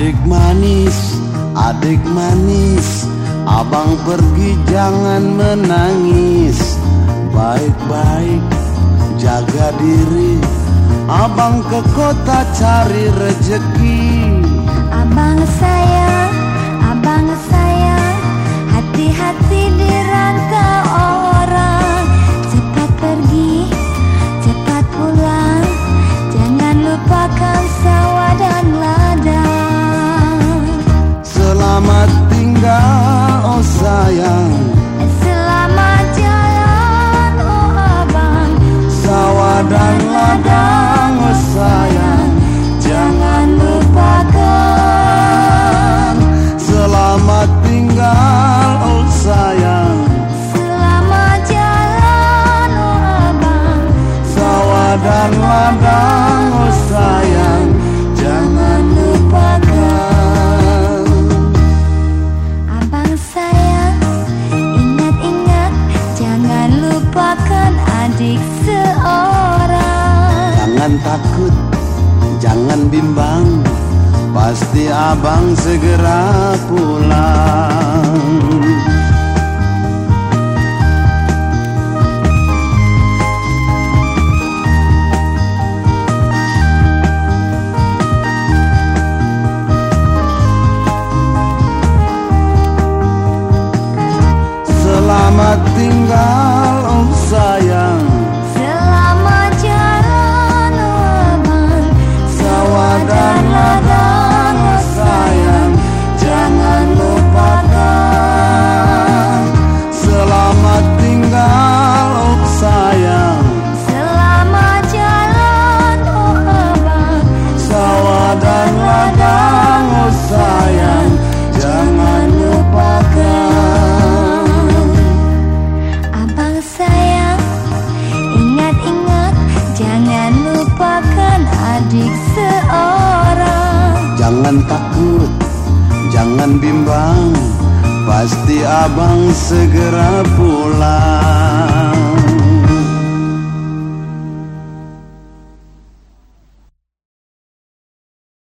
Adik manis, adik manis. Abang pergi jangan menangis. Baik-baik jaga diri. Abang ke kota cari rejeki. Abang sayang, oh sayang Jangan lupakan. Abang sayang, ingat-ingat Jangan lupakan adik seorang. Jangan takut, jangan bimbang Pasti abang segera pulang matinggal adik seorang. Jangan takut, jangan bimbang Pasti abang segera pulang